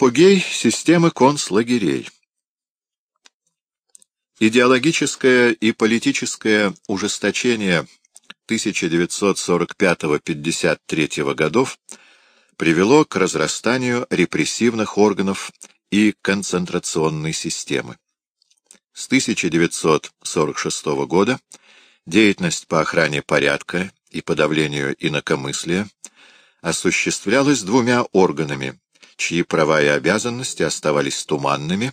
Апогей системы концлагерей. Идеологическое и политическое ужесточение 1945-53 годов привело к разрастанию репрессивных органов и концентрационной системы. С 1946 года деятельность по охране порядка и подавлению инакомыслия осуществлялась двумя органами, чьи права и обязанности оставались туманными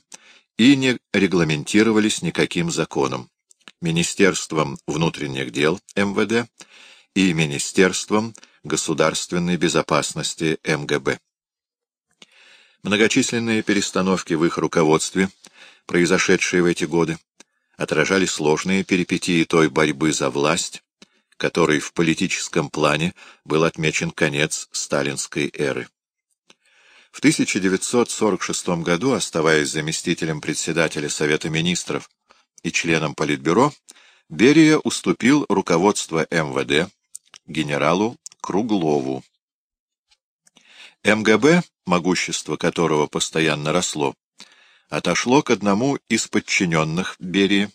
и не регламентировались никаким законом — Министерством внутренних дел МВД и Министерством государственной безопасности МГБ. Многочисленные перестановки в их руководстве, произошедшие в эти годы, отражали сложные перипетии той борьбы за власть, которой в политическом плане был отмечен конец сталинской эры. В 1946 году, оставаясь заместителем председателя Совета министров и членом Политбюро, Берия уступил руководство МВД генералу Круглову. МГБ, могущество которого постоянно росло, отошло к одному из подчиненных Берии,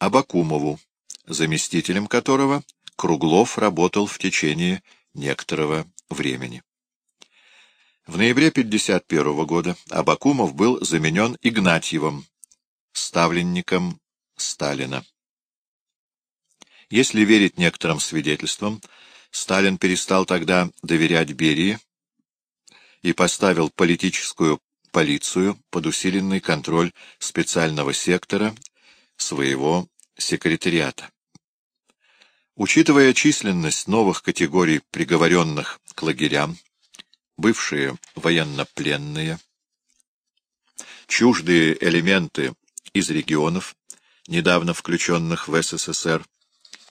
Абакумову, заместителем которого Круглов работал в течение некоторого времени. В ноябре 1951 года Абакумов был заменен Игнатьевым, ставленником Сталина. Если верить некоторым свидетельствам, Сталин перестал тогда доверять Берии и поставил политическую полицию под усиленный контроль специального сектора своего секретариата. Учитывая численность новых категорий приговоренных к лагерям, бывшие военнопленные, чуждые элементы из регионов, недавно включенных в СССР,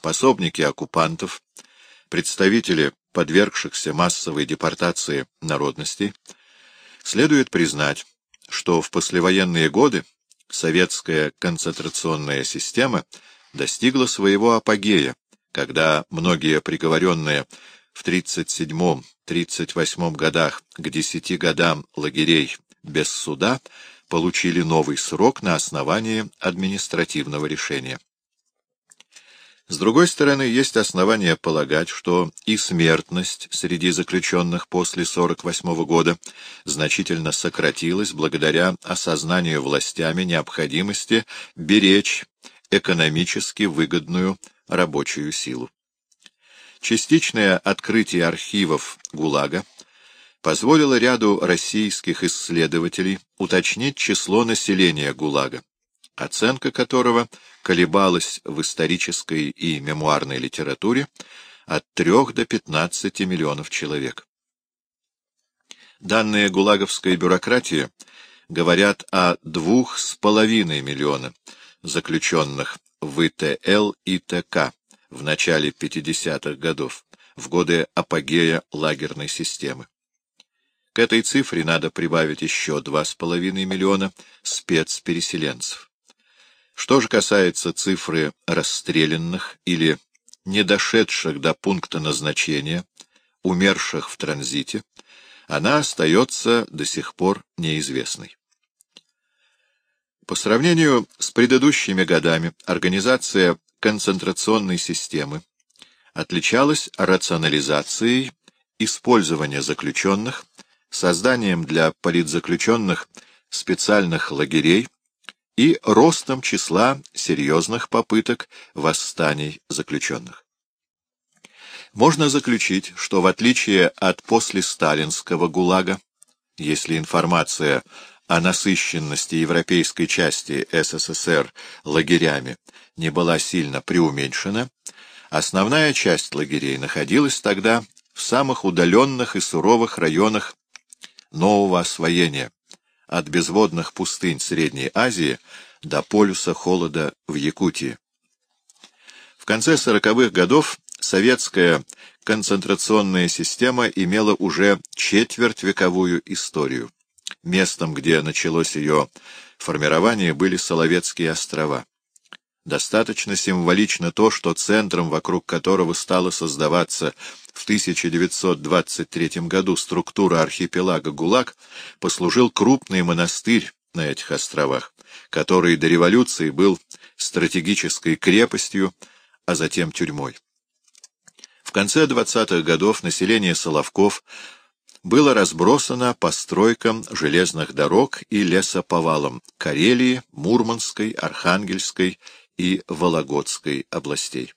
пособники оккупантов, представители подвергшихся массовой депортации народностей, следует признать, что в послевоенные годы советская концентрационная система достигла своего апогея, когда многие приговоренные в 37-38 годах к 10 годам лагерей без суда получили новый срок на основании административного решения. С другой стороны, есть основания полагать, что и смертность среди заключенных после 1948 года значительно сократилась благодаря осознанию властями необходимости беречь экономически выгодную рабочую силу. Частичное открытие архивов ГУЛАГа позволило ряду российских исследователей уточнить число населения ГУЛАГа, оценка которого колебалась в исторической и мемуарной литературе от 3 до 15 миллионов человек. Данные гулаговской бюрократии говорят о двух с половиной миллиона заключенных в ИТЛ и ТК в начале 50-х годов, в годы апогея лагерной системы. К этой цифре надо прибавить еще 2,5 миллиона спецпереселенцев. Что же касается цифры расстрелянных или не дошедших до пункта назначения, умерших в транзите, она остается до сих пор неизвестной. По сравнению с предыдущими годами организация концентрационной системы отличалась рационализацией использования заключенных, созданием для политзаключенных специальных лагерей, и ростом числа серьезных попыток восстаний заключенных. Можно заключить, что в отличие от послесталинского ГУЛАГа, если информация о насыщенности европейской части СССР лагерями не была сильно преуменьшена, основная часть лагерей находилась тогда в самых удаленных и суровых районах нового освоения, от безводных пустынь Средней Азии до полюса холода в Якутии. В конце сороковых годов советская концентрационная система имела уже четвертьвековую историю. Местом, где началось ее формирование, были Соловецкие острова. Достаточно символично то, что центром, вокруг которого стала создаваться в 1923 году структура архипелага ГУЛАГ, послужил крупный монастырь на этих островах, который до революции был стратегической крепостью, а затем тюрьмой. В конце 20-х годов население Соловков было разбросано по стройкам железных дорог и лесоповалам Карелии, Мурманской, Архангельской и Вологодской областей.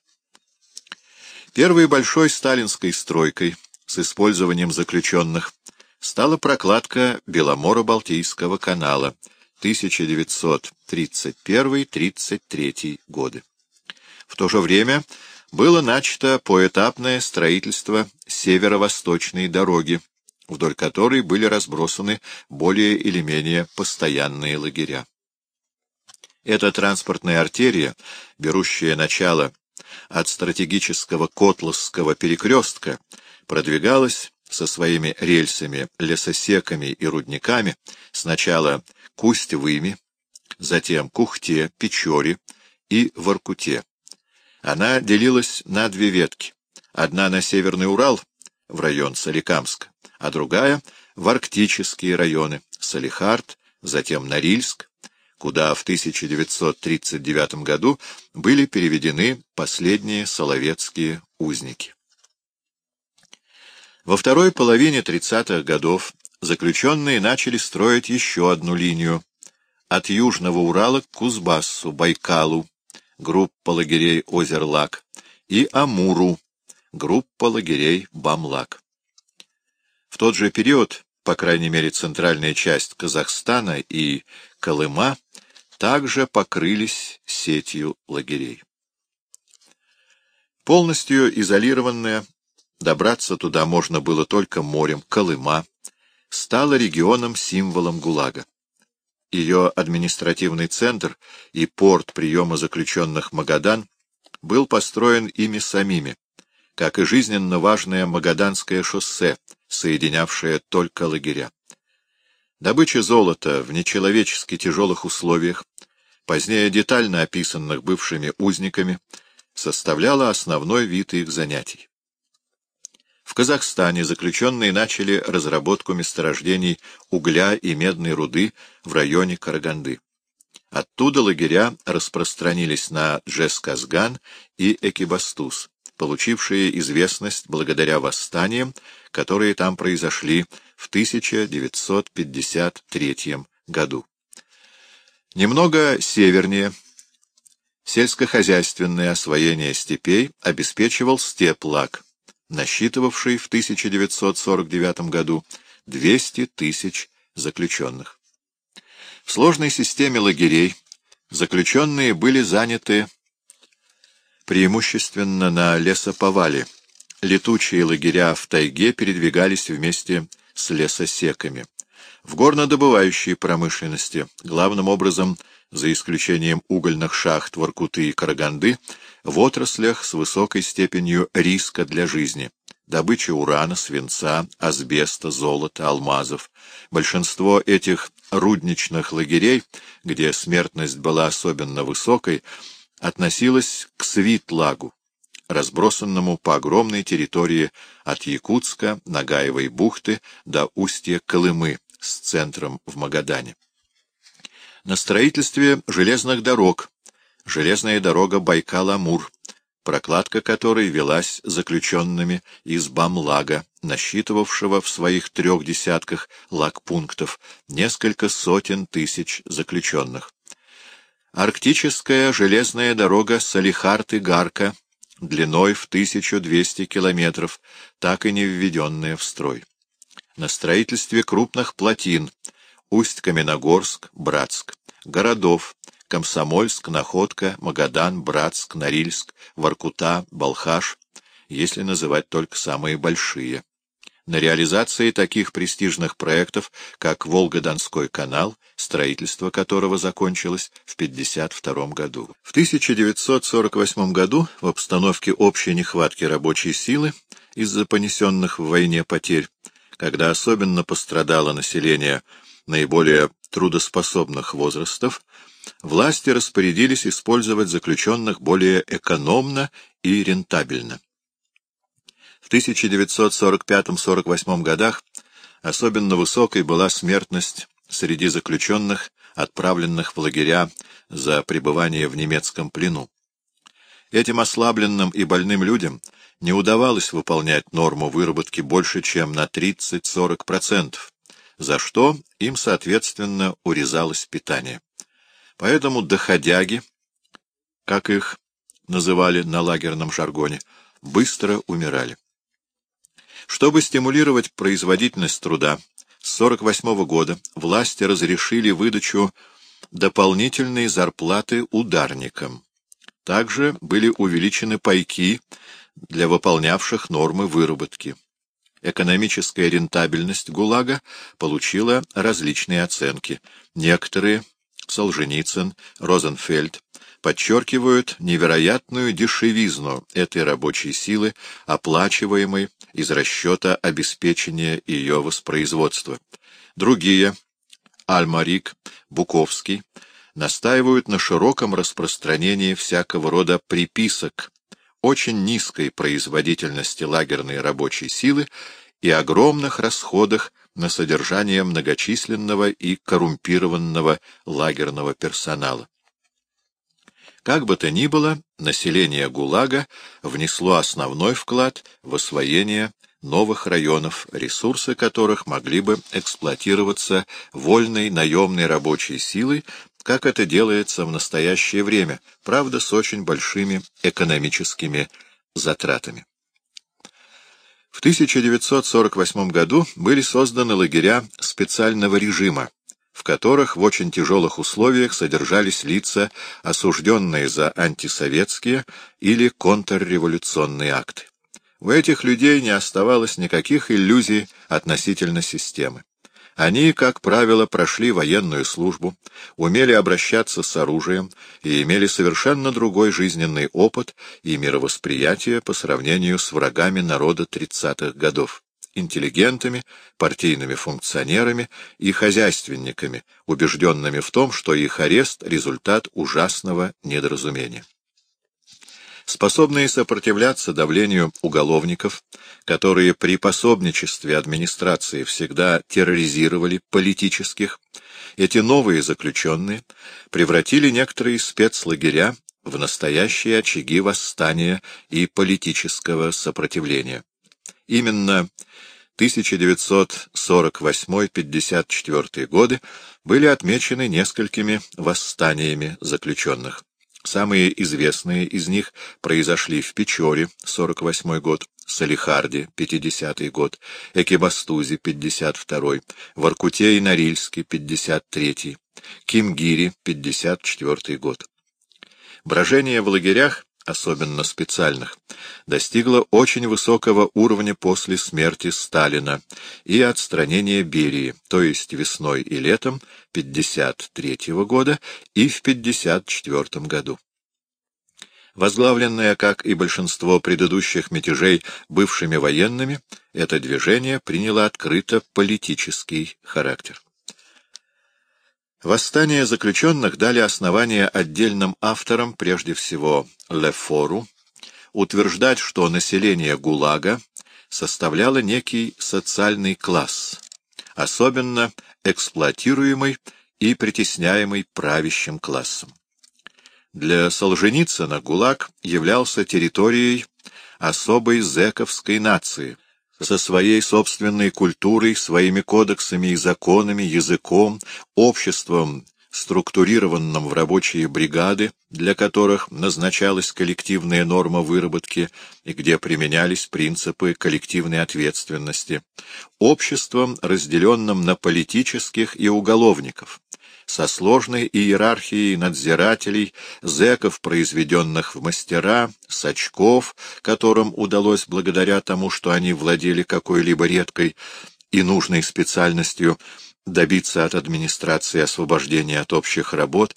Первой большой сталинской стройкой с использованием заключенных стала прокладка Беломоро-Балтийского канала 1931-33 годы. В то же время было начато поэтапное строительство северо-восточной дороги, вдоль которой были разбросаны более или менее постоянные лагеря. Эта транспортная артерия, берущая начало от стратегического Котловского перекрестка, продвигалась со своими рельсами, лесосеками и рудниками сначала к Усть-Выме, затем к Ухте, Печоре и Воркуте. Она делилась на две ветки. Одна на Северный Урал, в район Соликамска, а другая — в арктические районы — Салихард, затем Норильск, куда в 1939 году были переведены последние соловецкие узники. Во второй половине 30-х годов заключенные начали строить еще одну линию от Южного Урала к Кузбассу, Байкалу, группа лагерей Озерлак, и Амуру, группа лагерей Бамлак. В тот же период, по крайней мере, центральная часть Казахстана и Колыма также покрылись сетью лагерей. Полностью изолированная, добраться туда можно было только морем, Колыма, стала регионом-символом ГУЛАГа. Ее административный центр и порт приема заключенных Магадан был построен ими самими, как и жизненно важное Магаданское шоссе, соединявшее только лагеря. Добыча золота в нечеловечески тяжелых условиях, позднее детально описанных бывшими узниками, составляла основной вид их занятий. В Казахстане заключенные начали разработку месторождений угля и медной руды в районе Караганды. Оттуда лагеря распространились на Джесказган и Экибастуз, получившие известность благодаря восстаниям, которые там произошли в 1953 году. Немного севернее сельскохозяйственное освоение степей обеспечивал степлаг, насчитывавший в 1949 году 200 тысяч заключенных. В сложной системе лагерей заключенные были заняты преимущественно на лесоповале. Летучие лагеря в тайге передвигались вместе с лесосеками. В горнодобывающей промышленности, главным образом, за исключением угольных шахт Воркуты и Караганды, в отраслях с высокой степенью риска для жизни, добыча урана, свинца, асбеста, золота, алмазов. Большинство этих рудничных лагерей, где смертность была особенно высокой, относилось к Свитлагу, разбросанному по огромной территории от Якутска, Нагаевой бухты до устья Колымы с центром в Магадане. На строительстве железных дорог, железная дорога Байкал-Амур, прокладка которой велась заключенными из Бамлага, насчитывавшего в своих трех десятках лагпунктов несколько сотен тысяч заключенных. Арктическая железная дорога Салихард-Игарка длиной в 1200 километров, так и не введенная в строй. На строительстве крупных плотин Усть-Каменогорск, Братск, городов Комсомольск, Находка, Магадан, Братск, Норильск, Воркута, Балхаш, если называть только самые большие. На реализации таких престижных проектов, как Волго-Донской канал, строительство которого закончилось в 1952 году. В 1948 году в обстановке общей нехватки рабочей силы из-за понесенных в войне потерь, когда особенно пострадало население наиболее трудоспособных возрастов, власти распорядились использовать заключенных более экономно и рентабельно. В 1945-48 годах особенно высокой была смертность среди заключенных, отправленных в лагеря за пребывание в немецком плену. Этим ослабленным и больным людям не удавалось выполнять норму выработки больше, чем на 30-40%, за что им, соответственно, урезалось питание. Поэтому доходяги, как их называли на лагерном жаргоне, быстро умирали. Чтобы стимулировать производительность труда, с 1948 года власти разрешили выдачу дополнительной зарплаты ударникам. Также были увеличены пайки для выполнявших нормы выработки. Экономическая рентабельность ГУЛАГа получила различные оценки. Некоторые, Солженицын, Розенфельд, подчеркивают невероятную дешевизну этой рабочей силы, оплачиваемой из расчета обеспечения ее воспроизводства. Другие, Альмарик, Буковский, настаивают на широком распространении всякого рода приписок, очень низкой производительности лагерной рабочей силы и огромных расходах на содержание многочисленного и коррумпированного лагерного персонала. Как бы то ни было, население ГУЛАГа внесло основной вклад в освоение новых районов, ресурсы которых могли бы эксплуатироваться вольной наемной рабочей силой как это делается в настоящее время, правда, с очень большими экономическими затратами. В 1948 году были созданы лагеря специального режима, в которых в очень тяжелых условиях содержались лица, осужденные за антисоветские или контрреволюционные акты. У этих людей не оставалось никаких иллюзий относительно системы. Они, как правило, прошли военную службу, умели обращаться с оружием и имели совершенно другой жизненный опыт и мировосприятие по сравнению с врагами народа 30-х годов, интеллигентами, партийными функционерами и хозяйственниками, убежденными в том, что их арест — результат ужасного недоразумения способные сопротивляться давлению уголовников, которые при пособничестве администрации всегда терроризировали политических, эти новые заключенные превратили некоторые спецлагеря в настоящие очаги восстания и политического сопротивления. Именно 1948-54 годы были отмечены несколькими восстаниями заключенных. Самые известные из них произошли в Печоре, 48 год, Салихарде, 50 год, Экибастузе, 52 в и Норильске, 53 Кимгире, 54 год. Брожение в лагерях особенно специальных, достигла очень высокого уровня после смерти Сталина и отстранения Берии, то есть весной и летом 1953 года и в 1954 году. Возглавленное, как и большинство предыдущих мятежей, бывшими военными, это движение приняло открыто политический характер. Восстания заключенных дали основание отдельным авторам, прежде всего Лефору, утверждать, что население ГУЛАГа составляло некий социальный класс, особенно эксплуатируемый и притесняемый правящим классом. Для Солженицына ГУЛАГ являлся территорией особой зэковской нации, со своей собственной культурой, своими кодексами и законами, языком, обществом, структурированным в рабочие бригады, для которых назначалась коллективная норма выработки и где применялись принципы коллективной ответственности, обществом, разделенным на политических и уголовников, со сложной иерархией надзирателей, зэков, произведенных в мастера, сачков, которым удалось благодаря тому, что они владели какой-либо редкой и нужной специальностью, добиться от администрации освобождения от общих работ,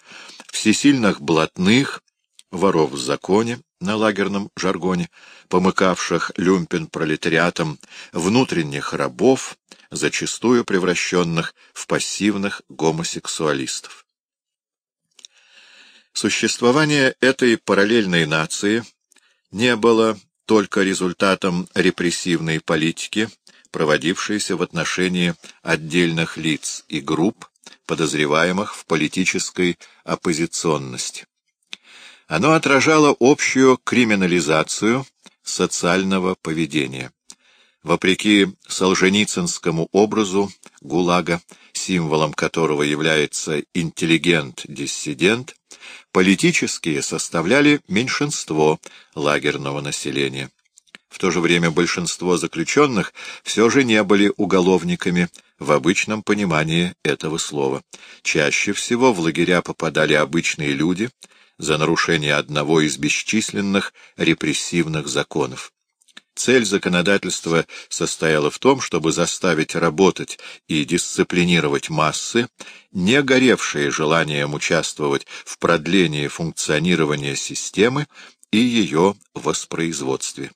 всесильных блатных, воров в законе, на лагерном жаргоне, помыкавших люмпен-пролетариатом, внутренних рабов, зачастую превращенных в пассивных гомосексуалистов. Существование этой параллельной нации не было только результатом репрессивной политики, проводившейся в отношении отдельных лиц и групп, подозреваемых в политической оппозиционности. Оно отражало общую криминализацию социального поведения. Вопреки солженицынскому образу ГУЛАГа, символом которого является интеллигент-диссидент, политические составляли меньшинство лагерного населения. В то же время большинство заключенных все же не были уголовниками в обычном понимании этого слова. Чаще всего в лагеря попадали обычные люди за нарушение одного из бесчисленных репрессивных законов. Цель законодательства состояла в том, чтобы заставить работать и дисциплинировать массы, не горевшие желанием участвовать в продлении функционирования системы и ее воспроизводстве.